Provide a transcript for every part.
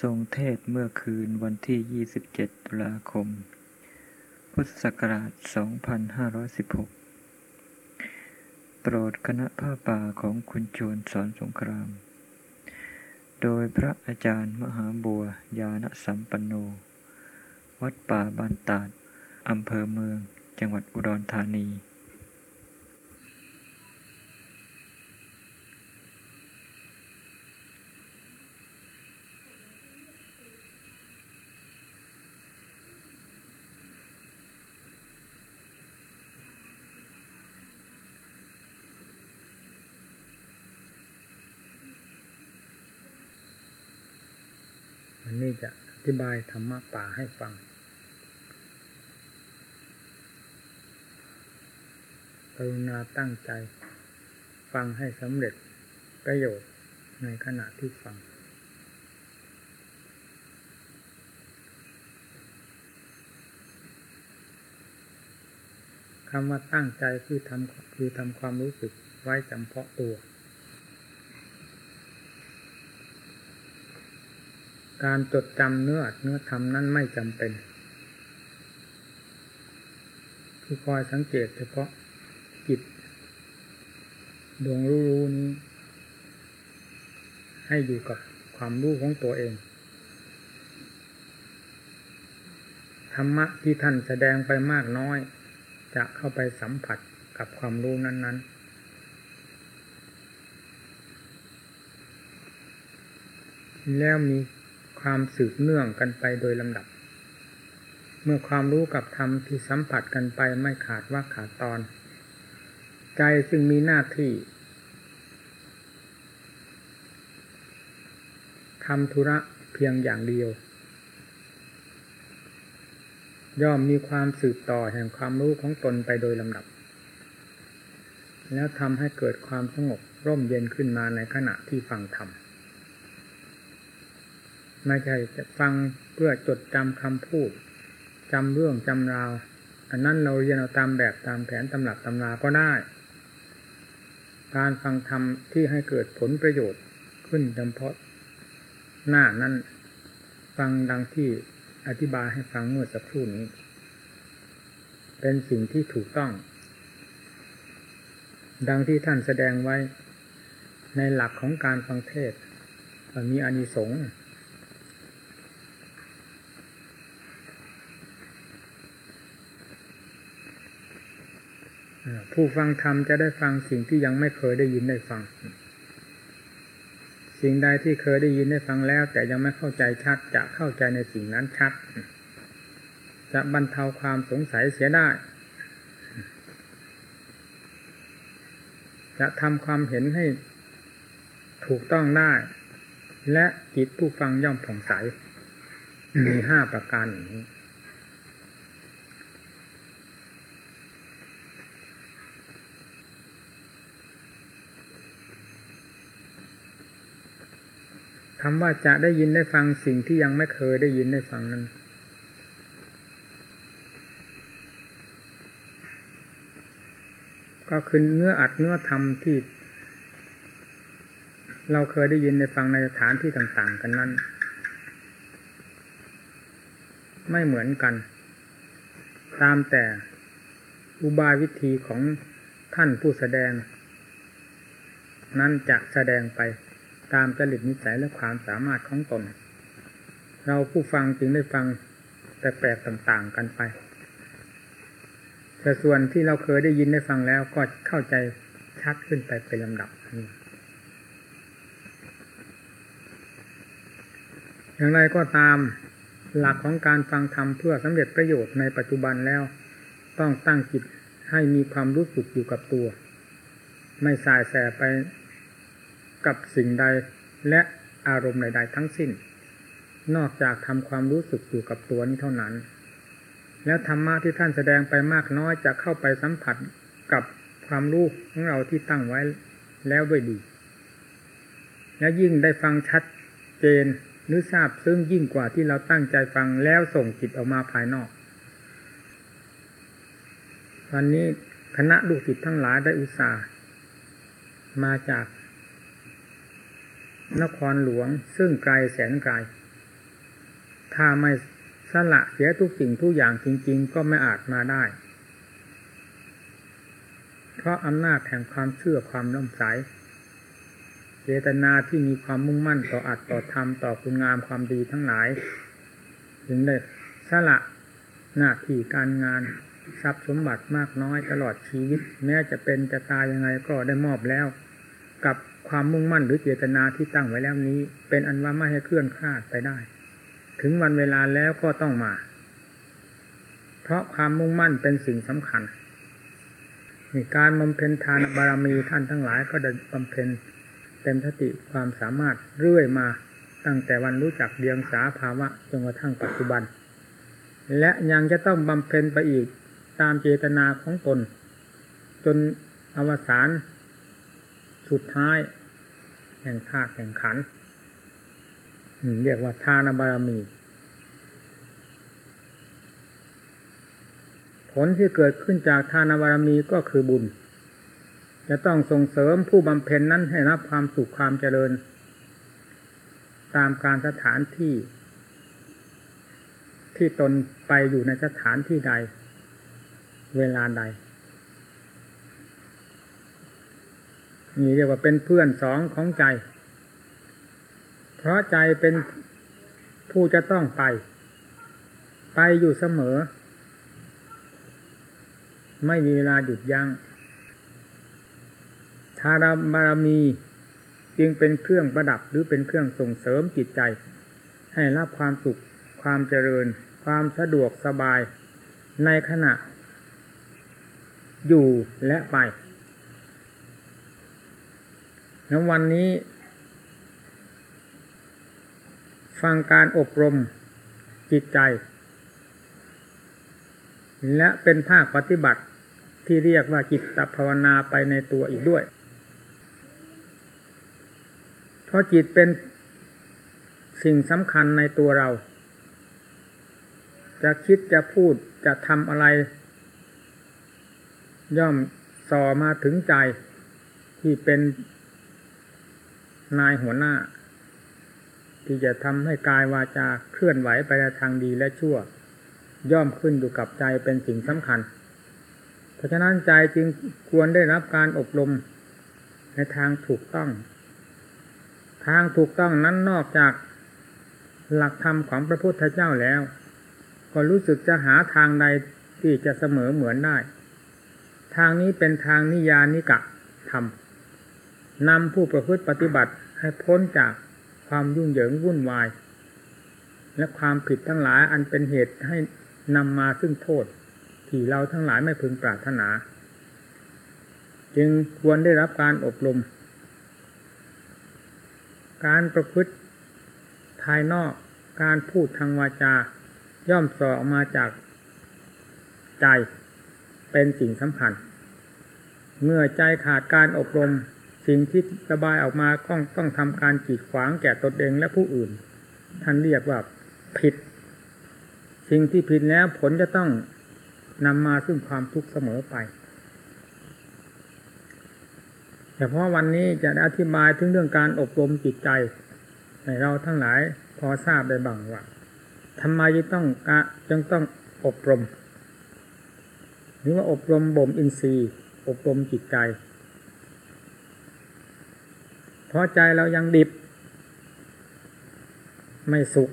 ทรงเทศเมื่อคืนวันที่ 27 ตุลาคม พุทธศักราช 2516 โปรดคณะผ้าป่าของคุณโจรสอนสงคราม โดยพระอาจารย์มหาบัวยานสัมปันโน วัดป่าบานตาดอำเภอเมือง จังหวัดอุดรธานี นนี้จะอธิบายธรรมะป่าให้ฟังกรุณาตั้งใจ ฟังให้สำเร็จประโยชน์ในขณะที่ฟัง คำว่าตั้งใจคือทำคือทำความรู้สึกไว้จำเพาะตัว การจดจำเนื้อเนื้อธรรมนั้นไม่จำเป็น คือคอยสังเกตเฉพาะจิตดวงรู้นี้ ให้อยู่กับความรู้ของตัวเอง ธรรมะที่ท่านแสดงไปมากน้อย จะเข้าไปสัมผัสกับความรู้นั้น ๆแล้วมี ความสืบเนื่องกันไปโดยลำดับ เมื่อความรู้กับธรรมที่สัมผัสกันไปไม่ขาดว่าขาดตอน ใจซึ่งมีหน้าที่ทำธุระเพียงอย่างเดียว ย่อมมีความสืบต่อแห่งความรู้ของตนไปโดยลำดับ แล้วทำให้เกิดความสงบร่มเย็นขึ้นมาในขณะที่ฟังธรรม ไม่ใช่จะฟังเพื่อจดจำคำพูดจำเรื่องจำราว อันนั้นเราเรียนเอาตามแบบตามแผนตำหลักตำราก็ได้ การฟังธรรมที่ให้เกิดผลประโยชน์ขึ้นเฉพาะหน้านั้นฟังดังที่อธิบายให้ฟังเมื่อสักครู่นี้ เป็นสิ่งที่ถูกต้อง ดังที่ท่านแสดงไว้ในหลักของการฟังเทศมีอานิสงส์ ผู้ฟังธรรมจะได้ฟังสิ่งที่ยังไม่เคยได้ยินได้ฟัง สิ่งใดที่เคยได้ยินได้ฟังแล้ว แต่ยังไม่เข้าใจชัด จะเข้าใจในสิ่งนั้นชัด จะบรรเทาความสงสัยเสียได้ จะทำความเห็นให้ถูกต้องได้ และจิตผู้ฟังย่อมผ่องใส มีห้าประการอย่างนี้ คำว่าจะได้ยินได้ฟังสิ่งที่ยังไม่เคยได้ยินได้ฟังนั้น ก็คือเนื้ออัดเนื้อธรรมที่ เราเคยได้ยินได้ฟังในสถานที่ต่าง ๆ กันนั้น ไม่เหมือนกัน ตามแต่อุบายวิธีของท่านผู้แสดง นั้นจะแสดงไป ตามจริตนิสัยและความสามารถของตน เราผู้ฟังจึงได้ฟังแปลกๆต่างๆกันไปแต่ส่วนที่เราเคยได้ยินได้ฟังแล้วก็เข้าใจชัดขึ้นไปเป็นลำดับอย่างไรก็ตามหลักของการฟังธรรมเพื่อสำเร็จประโยชน์ในปัจจุบันแล้ว ต้องตั้งจิตให้มีความรู้สึกอยู่กับตัว ไม่สายแสไป กับสิ่งใดและอารมณ์ใด ๆ ทั้งสิ้น นอกจากทำความรู้สึกอยู่กับตัวนี้เท่านั้น แล้วธรรมะที่ท่านแสดงไปมากน้อยจะเข้าไปสัมผัสกับความรู้ของเราที่ตั้งไว้แล้วด้วยดี และยิ่งได้ฟังชัดเจนหรือทราบซึ่งยิ่งกว่าที่เราตั้งใจฟังแล้วส่งจิตออกมาภายนอกวันนี้คณะลูกศิษย์ทั้งหลายได้อุตส่าห์มาจาก นครหลวงซึ่งไกลแสนไกล ถ้าไม่สละเสียทุกสิ่งทุกอย่างจริง ๆ ก็ไม่อาจมาได้ เพราะอำนาจแห่งความเชื่อความน้ำใสเจตนาที่มีความมุ่งมั่นต่ออัดต่อธรรมต่อคุณงามความดีทั้งหลาย ถึงได้สละหน้าที่การงานทรัพย์สมบัติมากน้อยตลอดชีวิต แม้จะเป็นจะตายยังไงก็ได้มอบแล้ว กับ ความมุ่งมั่นหรือเจตนาที่ตั้งไว้แล้วนี้ เป็นอันว่าไม่ให้เคลื่อนคลาดไปได้ ถึงวันเวลาแล้วก็ต้องมา เพราะความมุ่งมั่นเป็นสิ่งสำคัญในการบำเพ็ญทานบารมีท่านทั้งหลายก็ได้บำเพ็ญเต็มสติความสามารถเรื่อยมาตั้งแต่วันรู้จักเดียงสาภาวะจนกระทั่งปัจจุบัน และยังจะต้องบำเพ็ญไปอีกตามเจตนาของตน จนอวสานสุดท้าย แห่งภาคแห่งขันเรียกว่าทานบารมี ผลที่เกิดขึ้นจากทานบารมีก็คือบุญ จะต้องส่งเสริมผู้บำเพ็ญนั้นให้รับความสุขความเจริญ ตามการสถานที่ ที่ตนไปอยู่ในสถานที่ใด เวลาใด นี่เรียกว่าเป็นเพื่อนสองของใจ เพราะใจเป็นผู้จะต้องไป ไปอยู่เสมอ ไม่มีเวลาหยุดยัง้งทารบารมีจึงเป็นเครื่องประดับหรือเป็นเครื่องส่งเสริมจิตใจ ให้รับความสุข ความเจริญ ความสะดวกสบายในขณะ อยู่และไป แล้ววันนี้ ฟังการอบรมจิตใจ และเป็นภาคปฏิบัติที่เรียกว่าจิตตภาวนาไปในตัวอีกด้วย เพราะจิตเป็นสิ่งสำคัญในตัวเรา จะคิดจะพูดจะทำอะไร ย่อมส่อมาถึงใจที่เป็น นายหัวหน้า ที่จะทำให้กายวาจาเคลื่อนไหวไปในทางดีและชั่ว ย่อมขึ้นอยู่กับใจเป็นสิ่งสำคัญ เพราะฉะนั้นใจจึงควรได้รับการอบรมในทางถูกต้อง ทางถูกต้องนั้นนอกจากหลักธรรมของพระพุทธเจ้าแล้ว ก็รู้สึกจะหาทางใดที่จะเสมอเหมือนได้ ทางนี้เป็นทางนิยานิกะธรรม นำผู้ประพฤติปฏิบัติให้พ้นจากความยุ่งเหยิงวุ่นวาย และความผิดทั้งหลายอันเป็นเหตุให้นำมาซึ่งโทษ ที่เราทั้งหลายไม่พึงปรารถนา จึงควรได้รับการอบรม การประพฤติภายนอกการพูดทางวาจา ย่อมสอออกมาจากใจเป็นสิ่งสำคัญ เมื่อใจขาดการอบรม สิ่งที่ระบายออกมาต้องต้องทำการจีดขวางแก่ตนเองและผู้อื่น ท่านเรียกว่าผิด สิ่งที่ผิดแล้วผลจะต้องนำมาซึ่งความทุกข์เสมอไปแต่เพราะวันนี้จะอธิบายถึงเรื่องการอบรมจิตใจให้เราทั้งหลายพอทราบได้บ้างว่าทำไมจึงต้องจึงต้องอบรม หรือว่าอบรมบ่มอินทรีย์ อบรมจิตใจ เพราะใจเรายังดิบ ไม่สุข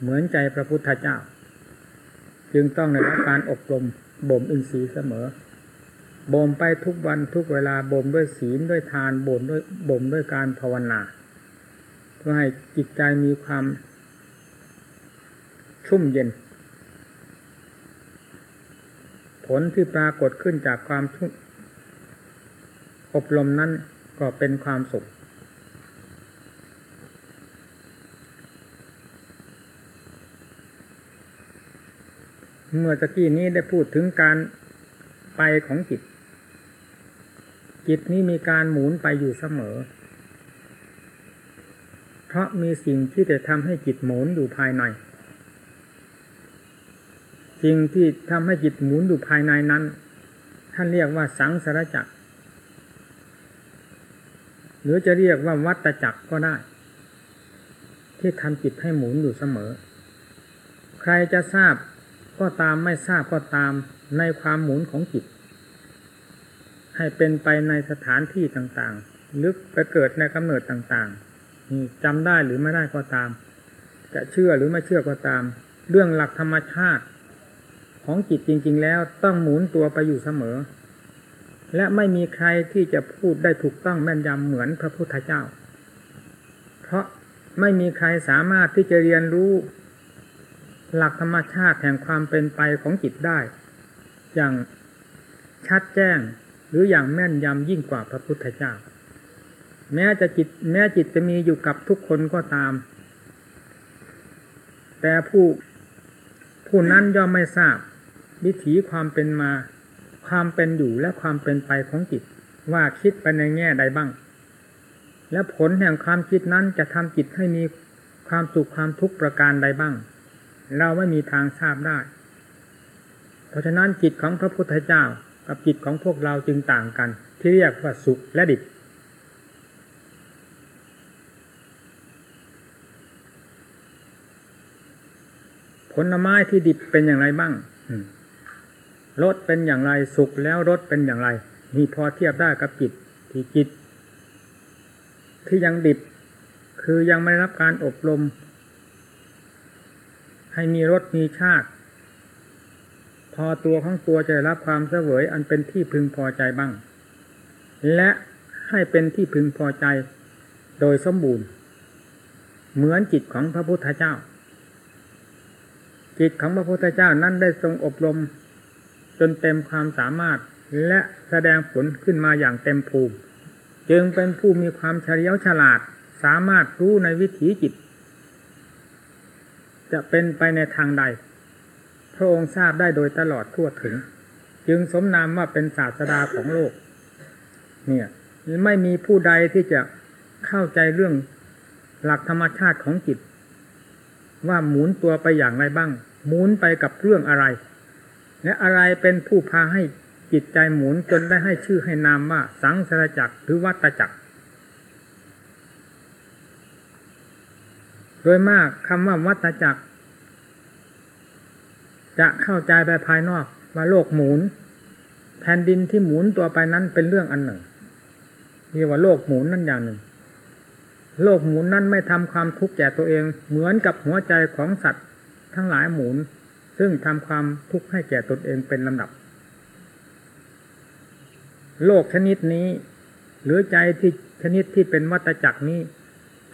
เหมือนใจพระพุทธเจ้า จึงต้องในรับการอบรมบ่มอินทรีย์เสมอบ่มไปทุกวันทุกเวลาบ่มด้วยศีลด้วยทานบ่มด้วยบ่มด้วยการภาวนา เพื่อให้จิตใจมีความ ชุ่มเย็น ผลที่ปรากฏขึ้นจากความอบรมนั้นก็เป็นความสุข เมื่อตะกี้นี้ได้พูดถึงการไปของจิต จิตนี้มีการหมุนไปอยู่เสมอ เพราะมีสิ่งที่จะทำให้จิตหมุนอยู่ภายในสิ่งที่ทำให้จิตหมุนอยู่ภายในนั้น ท่านเรียกว่าสังสารจักร หรือจะเรียกว่าวัตจักรก็ได้ ที่ทำจิตให้หมุนอยู่เสมอ ใครจะทราบ ก็ตามไม่ทราบก็ตามในความหมุนของจิต ให้เป็นไปในสถานที่ต่างๆ ลึกไปเกิดในกำเนิดต่างๆจำได้หรือไม่ได้ก็ตาม จะเชื่อหรือไม่เชื่อก็ตาม เรื่องหลักธรรมชาติ ของจิตจริง ๆ แล้วต้องหมุนตัวไปอยู่เสมอ และไม่มีใครที่จะพูดได้ถูกต้องแม่นยำเหมือนพระพุทธเจ้า เพราะไม่มีใครสามารถที่จะเรียนรู้ หลักธรรมชาติแห่งความเป็นไปของจิตได้ อย่างชัดแจ้งหรืออย่างแม่นยำยิ่งกว่าพระพุทธเจ้า แม้จะจิตแม้จิตจะมีอยู่กับทุกคนก็ตาม แต่ผู้ผู้นั้นย่อมไม่ทราบ วิถีความเป็นมา ความเป็นอยู่และความเป็นไปของจิต ว่าคิดไปในแง่ใดบ้าง และผลแห่งความคิดนั้นจะทำจิตให้มีความสุขความทุกข์ประการใดบ้าง เราไม่มีทางทราบได้ เพราะฉะนั้นจิตของพระพุทธเจ้ากับจิตของพวกเราจึงต่างกัน ที่เรียกว่าสุขและดิบ ผลไม้ที่ดิบเป็นอย่างไรบ้างรสเป็นอย่างไรสุกแล้วรสเป็นอย่างไรมีพอเทียบได้กับจิตที่จิต ที่ยังดิบ คือยังไม่ได้รับการอบรม ให้มีรสมีชาติ พอตัวของตัวจะรับความเสวยอันเป็นที่พึงพอใจบ้าง และให้เป็นที่พึงพอใจโดยสมบูรณ์ เหมือนจิตของพระพุทธเจ้า จิตของพระพุทธเจ้านั้นได้ทรงอบรม จนเต็มความสามารถและแสดงผลขึ้นมาอย่างเต็มภูมิ จึงเป็นผู้มีความเฉลียวฉลาด สามารถรู้ในวิถีจิต จะเป็นไปในทางใด พระองค์ทราบได้โดยตลอดทั่วถึง จึงสมนามว่าเป็นศาสดาของโลก เนี่ยไม่มีผู้ใดที่จะเข้าใจเรื่องหลักธรรมชาติของจิต ว่าหมุนตัวไปอย่างไรบ้าง หมุนไปกับเรื่องอะไร และอะไรเป็นผู้พาให้จิตใจหมุนจนได้ให้ชื่อให้นามว่าสังสารจักรหรือวัตจักร โดยมากคำว่าวัฏจักร จะเข้าใจไปภายนอกว่าโลกหมุนแผ่นดินที่หมุนตัวไปนั้นเป็นเรื่องอันหนึ่งเรียกว่าโลกหมุนนั่นอย่างหนึ่ง โลกหมุนนั้นไม่ทำความทุกข์แก่ตัวเอง เหมือนกับหัวใจของสัตว์ทั้งหลายหมุน ซึ่งทำความทุกข์ให้แก่ตนเองเป็นลำดับ โลกชนิดนี้ หรือใจที่ชนิดที่เป็นวัตจักรนี้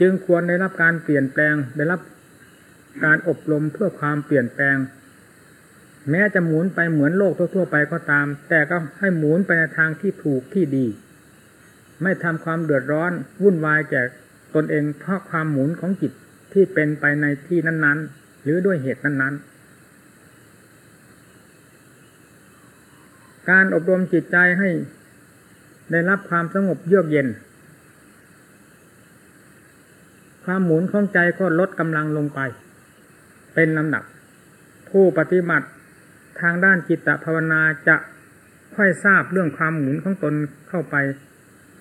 จึงควรได้รับการเปลี่ยนแปลงได้รับการอบรมเพื่อความเปลี่ยนแปลง แม้จะหมุนไปเหมือนโลกทั่วๆไปก็ตาม แต่ก็ให้หมุนไปในทางที่ถูกที่ดี ไม่ทำความเดือดร้อนวุ่นวายแก่ตนเองเพราะความหมุนของจิตที่เป็นไปในที่นั้น ๆ หรือด้วยเหตุนั้น ๆ การอบรมจิตใจให้ได้รับความสงบเยือกเย็น ความหมุนของใจก็ลดกำลังลงไป เป็นลำดับ ผู้ปฏิบัติทางด้านจิตภาวนาจะค่อยทราบเรื่องความหมุนของตนเข้าไป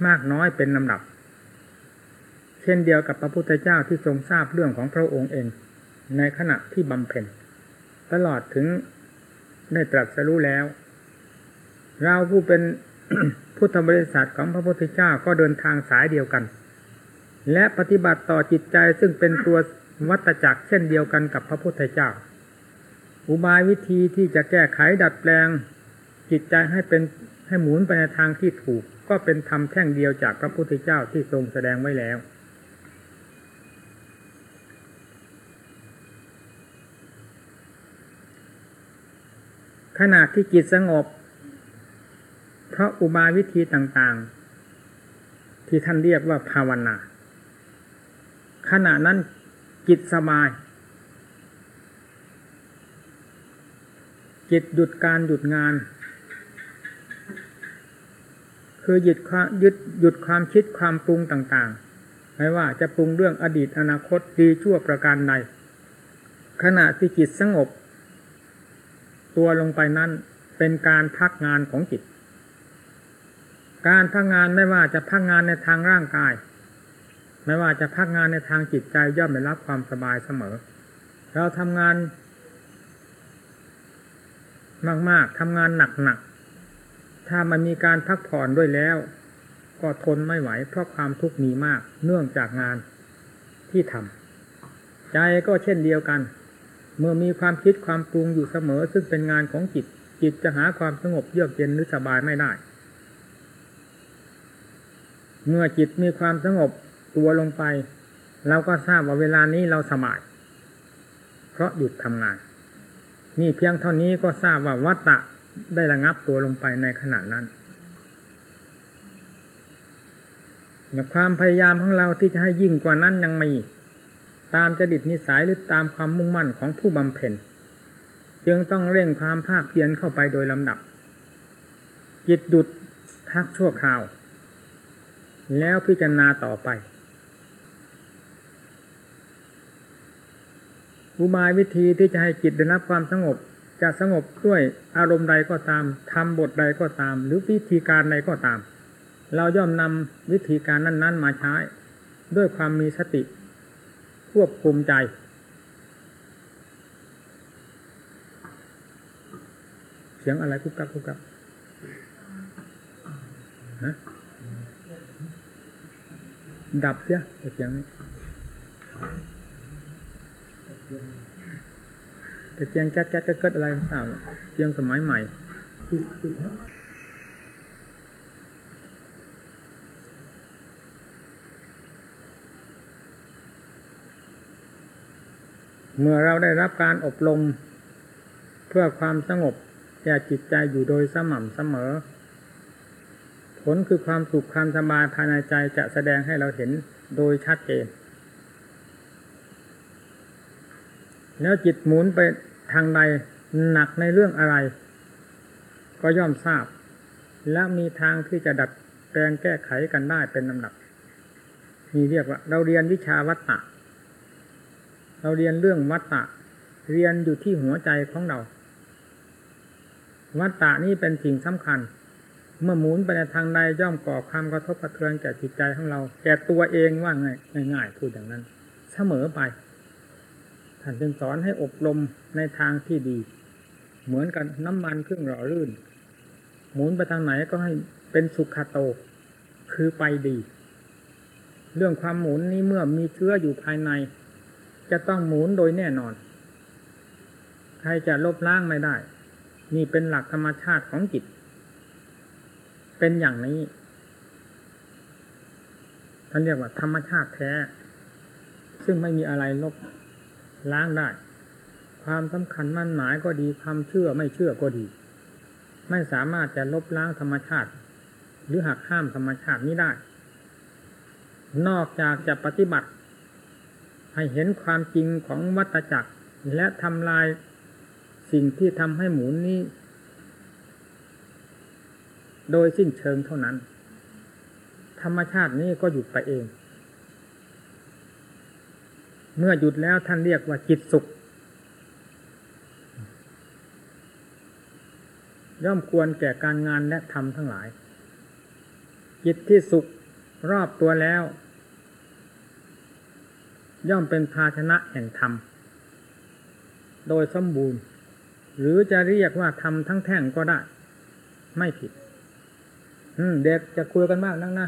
มากน้อยเป็นลำดับ เช่นเดียวกับพระพุทธเจ้าที่ทรงทราบเรื่องของพระองค์เอง ในขณะที่บำเพ็ญตลอดถึงได้ตรัสรู้แล้ว เราผู้เป็นพุทธบริษัทของพระพุทธเจ้าก็เดินทางสายเดียวกัน และปฏิบัติต่อจิตใจซึ่งเป็นตัววัตจักรเช่นเดียวกันกับพระพุทธเจ้า อุบายวิธีที่จะแก้ไขดัดแปลง จิตใจให้เป็นให้หมุนไปในทางที่ถูก ก็เป็นธรรมแท่งเดียวจากพระพุทธเจ้าที่ทรงแสดงไว้แล้ว ขณะที่จิตสงบ เพราะอุบายวิธีต่างๆ ที่ท่านเรียกว่าภาวนา ขณะนั้นจิตสบาย จิตหยุดการหยุดงาน คือหยุดความยึดหยุดความคิดความปรุงต่างๆ ไม่ว่าจะปรุงเรื่องอดีตอนาคตดีชั่วประการใดขณะที่จิตสงบ ตัวลงไปนั้นเป็นการพักงานของจิต การพักงานไม่ว่าจะพักงานในทางร่างกาย ไม่ว่าจะพักงานในทางจิตใจย่อมได้รับความสบายเสมอ เราทำงาน มากๆทำงานหนักๆ ถ้ามันมีการพักผ่อนด้วยแล้ว ก็ทนไม่ไหว เพราะความทุกข์มีมาก เนื่องจากงานที่ทำใจก็เช่นเดียวกัน เมื่อมีความคิดความปรุงอยู่เสมอ ซึ่งเป็นงานของจิต จิตจะหาความสงบเยือกเย็นหรือสบายไม่ได้ เมื่อจิตมีความสงบ ตัวลงไปเราก็ทราบว่าเวลานี้เราสบายเพราะหยุดทำงาน นี่เพียงเท่านี้ก็ทราบว่าวัตตะได้ระงับตัวลงไปในขณะนั้นความพยายามของเราที่จะให้ยิ่งกว่านั้นยังมี ตามจดิตนิสัยหรือตามความมุ่งมั่นของผู้บำเพ็ญจึงต้องเร่งความภาคเพียรเข้าไปโดยลำดับ จิตหยุดทักชั่วคราว แล้วพิจารณาต่อไป อุบายวิธีที่จะให้จิตได้รับความสงบ จะสงบด้วยอารมณ์ใดก็ตามทำบทใดก็ตาม หรือวิธีการใดก็ตาม เราย่อมนำวิธีการนั้น ๆ มาใช้ ด้วยความมีสติ ควบคุมใจเสียงอะไรกุกกักกุกกักฮะดับเสียเสียงนี้ แต่เสียงแก๊กแก๊กเกิดอะไรต่างเสียงสมัยใหม่เมื่อเราได้รับการอบรมเพื่อความสงบแก่จิตใจอยู่โดยสม่ำเสมอ ผลคือความสุขความสบายภายในใจจะแสดงให้เราเห็นโดยชัดเจน แล้วจิตหมุนไปทางใดหนักในเรื่องอะไร ก็ย่อมทราบ และมีทางที่จะดัดแปลงแก้ไขกันได้เป็นลำดับนี่เรียกว่า เราเรียนวิชาวัตตะ เราเรียนเรื่องวัตตะ เรียนอยู่ที่หัวใจของเรา วัตตะนี่เป็นสิ่งสำคัญ เมื่อหมุนไปในทางใดย่อมก่อความกระทบกระเทือนแก่จิตใจของเรา แก่ตัวเองว่าไงง่ายๆพูดอย่างนั้น เสมอไป ท่านจึงสอนให้อบรมในทางที่ดี เหมือนกันน้ำมันเครื่องหล่อลื่น หมุนไปทางไหนก็ให้เป็นสุขโต คือไปดี เรื่องความหมุนนี้เมื่อมีเชื้ออยู่ภายใน จะต้องหมุนโดยแน่นอน ใครจะลบล้างไม่ได้ นี่เป็นหลักธรรมชาติของจิต เป็นอย่างนี้ท่านเรียกว่าธรรมชาติแท้ ซึ่งไม่มีอะไรลบ ล้างได้ ความสำคัญมั่นหมายก็ดีความเชื่อไม่เชื่อก็ดี ไม่สามารถจะลบล้างธรรมชาติ หรือหักห้ามธรรมชาตินี้ได้ นอกจากจะปฏิบัติ ให้เห็นความจริงของวัตจักร และทำลายสิ่งที่ทำให้หมุนนี้ โดยสิ้นเชิงเท่านั้น ธรรมชาตินี้ก็หยุดไปเอง เมื่อหยุดแล้วท่านเรียกว่าจิตสุข ย่อมควรแก่การงานและทำทั้งหลาย จิตที่สุขรอบตัวแล้ว ย่อมเป็นภาชนะแห่งธรรม โดยสมบูรณ์ หรือจะเรียกว่าธรรมทั้งแท่งก็ได้ ไม่ผิดเด็กจะคุยกันมากนักนะ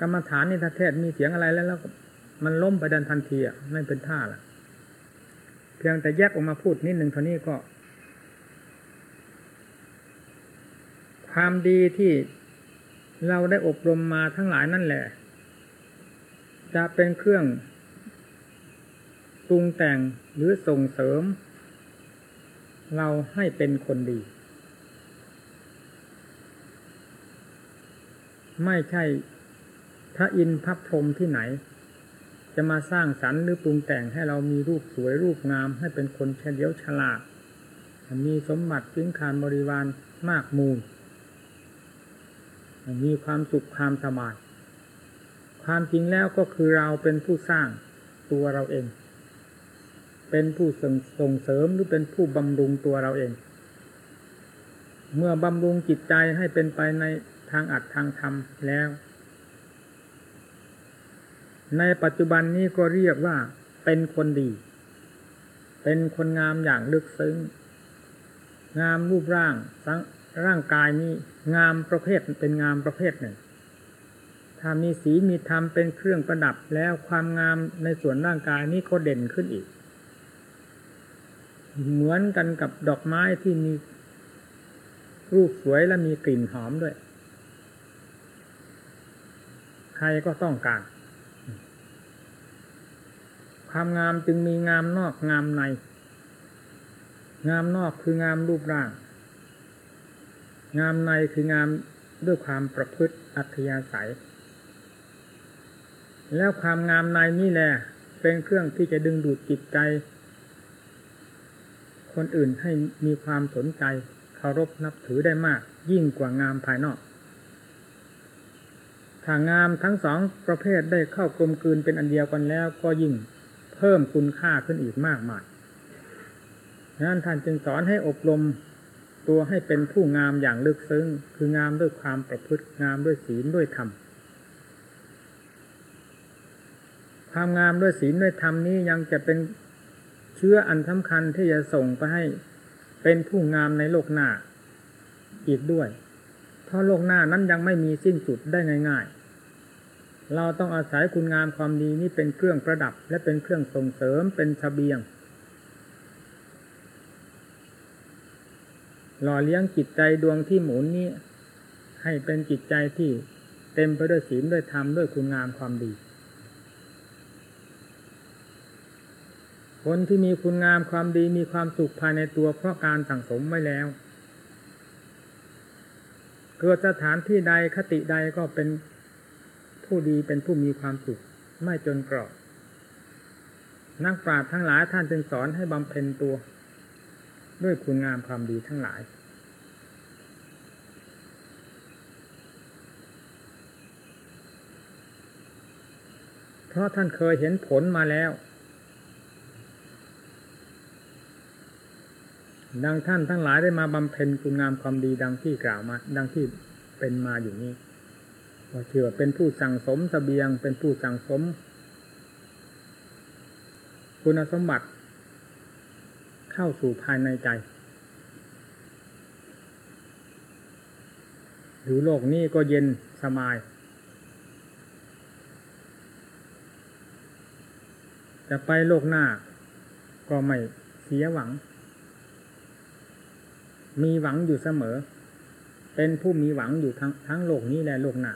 กรรมฐานนี่ถ้าเทศมีเสียงอะไรแล้วแล้ว มันล้มไปดันทันทีอะไม่เป็นท่าละเพียงแต่แยกออกมาพูดนิดหนึ่งเท่านี้ก็ ความดีที่เราได้อบรมมาทั้งหลายนั่นแหละ จะเป็นเครื่องปรุงแต่งหรือส่งเสริม เราให้เป็นคนดี ไม่ใช่พระอินทร์พระพรหมที่ไหน จะมาสร้างสรรค์หรือปรุงแต่งให้เรามีรูปสวยรูปงาม ให้เป็นคนเฉลียวฉลาด มีสมบัติสิงคารบริวารมากมูล มีความสุขความสบายความจริงแล้วก็คือเราเป็นผู้สร้างตัวเราเอง เป็นผู้ส่งเสริมหรือเป็นผู้บำรุงตัวเราเอง เมื่อบำรุงจิตใจให้เป็นไปในทางอัดทางธรรมแล้ว ในปัจจุบันนี้ก็เรียกว่าเป็นคนดี เป็นคนงามอย่างลึกซึ้ง งามรูปร่างสังร่างกายนี้งามประเภทเป็นงามประเภทหนึ่ง ถ้ามีสีมีธรรมเป็นเครื่องประดับแล้วความงามในส่วนร่างกายนี้ก็เด่นขึ้นอีก เหมือนกันกับดอกไม้ที่มีรูปสวยและมีกลิ่นหอมด้วย ใครก็ต้องการ ความงามจึงมีงามนอกงามใน งามนอกคืองามรูปร่าง งามในคืองามด้วยความประพฤติอัธยาศัย แล้วความงามในนี่แหละเป็นเครื่องที่จะดึงดูดจิตใจ คนอื่นให้มีความสนใจเคารพนับถือได้มาก ยิ่งกว่างามภายนอกถ้างามทั้งสองประเภทได้เข้ากลมกลืนเป็นอันเดียวกันแล้วก็ยิ่ง เพิ่มคุณค่าขึ้นอีกมากมายนั้นท่านจึงสอนให้อบรมตัวให้เป็นผู้งามอย่างลึกซึ้ง คืองามด้วยความประพฤติงามด้วยศีลด้วยธรรม ความงามด้วยศีลด้วยธรรมนี้ยังจะเป็นเชื้ออันสำคัญที่จะส่งไปให้เป็นผู้งามในโลกหน้าอีกด้วย เพราะโลกหน้านั้นยังไม่มีสิ้นสุดได้ง่าย ๆ เราต้องอาศัยคุณงามความดีนี้เป็นเครื่องประดับ และเป็นเครื่องส่งเสริมเป็นเสบียง หล่อเลี้ยงจิตใจดวงที่หมุนนี้ ให้เป็นจิตใจที่เต็มไปด้วยศีลด้วยธรรมด้วยคุณงามความดี คนที่มีคุณงามความดีมีความสุขภายในตัวเพราะการสั่งสมไว้แล้ว เกิดสถานที่ใดคติใดก็เป็น ผู้ดีเป็นผู้มีความสุขไม่จนกรอบนักปราชญ์ทั้งหลายท่านจึงสอนให้บำเพ็ญตัว ด้วยคุณงามความดีทั้งหลาย เพราะท่านเคยเห็นผลมาแล้ว ดังท่านทั้งหลายได้มาบำเพ็ญคุณงามความดีดังที่กล่าวมา ดังที่เป็นมาอยู่นี้ ว่าถือว่าเป็นผู้สั่งสมสเสบียง เป็นผู้สั่งสม คุณสมบัติ เข้าสู่ภายในใจอยู่โลกนี้ก็เย็นสบาย จะไปโลกหน้า ก็ไม่เสียหวัง มีหวังอยู่เสมอ เป็นผู้มีหวังอยู่ทั้งทั้งโลกนี้และโลกหน้า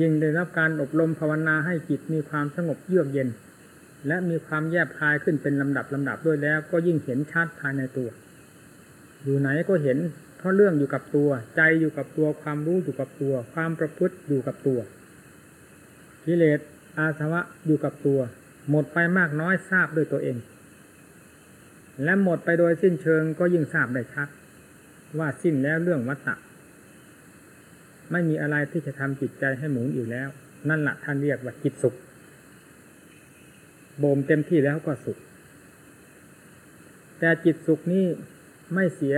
ยิ่งได้รับการอบรมภาวนาให้จิตมีความสงบเยือกเย็น และมีความแยบคายขึ้นเป็นลำดับลำดับด้วยแล้ว ก็ยิ่งเห็นชัดภายในตัว อยู่ไหนก็เห็น เพราะเรื่องอยู่กับตัว ใจอยู่กับตัวความรู้อยู่กับตัว ความประพฤติอยู่กับตัวกิเลสอาสวะอยู่กับตัว หมดไปมากน้อยทราบด้วยตัวเอง และหมดไปโดยสิ้นเชิงก็ยิ่งทราบได้ชัดว่าสิ้นแล้วเรื่องวัฏฏะ ไม่มีอะไรที่จะทำจิตใจให้หมุนอยู่แล้ว นั่นแหละท่านเรียกว่าจิตสุขโบมเต็มที่แล้วก็สุข แต่จิตสุขนี้ไม่เสีย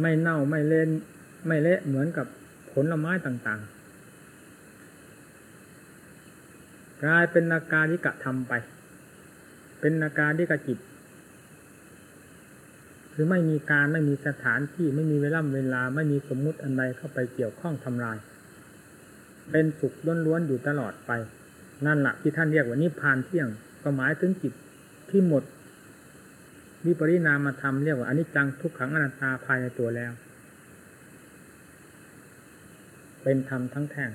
ไม่เน่าไม่เล่นไม่เละเหมือนกับผลไม้ต่างๆ กลายเป็นนาการที่กระทำไป เป็นนาการที่กะจิต คือไม่มีการไม่มีสถานที่ไม่มีเวลาเวลา ไม่มีสมมุติอันใดเข้าไปเกี่ยวข้องทำลาย เป็นสุขล้วนๆอยู่ตลอดไป นั่นแหละที่ท่านเรียกว่านิพพานเที่ยงก็หมายถึงจิตที่หมดวิปริณามาทำเรียกว่าอนิจจังทุกขังอนัตตาภายในตัวแล้ว เป็นธรรมทั้งแท่ง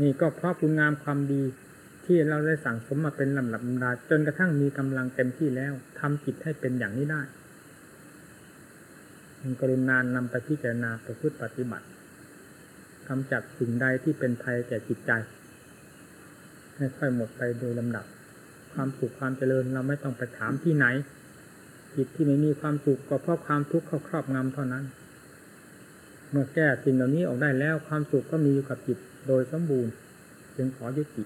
นี่ก็เพราะคุณงามความดี ที่เราได้สั่งสมมาเป็นลำดับลำดาจนกระทั่งมีกำลังเต็มที่แล้วทำจิตให้เป็นอย่างนี้ได้มันกรุณานนำไปพิจารณาประพฤติปฏิบัติกำจัดสิ่งใดที่เป็นภัยแก่จิตใจให้ค่อยหมดไปโดยลำดับ ความสุขความเจริญเราไม่ต้องไปถามที่ไหน จิตที่ไม่มีความสุขก็เพราะความทุกข์เข้าครอบงำเท่านั้น เมื่อแก้สิ่งเหล่านี้ออกได้แล้วความสุขก็มีอยู่กับจิตโดยสมบูรณ์ จึงขอยุติ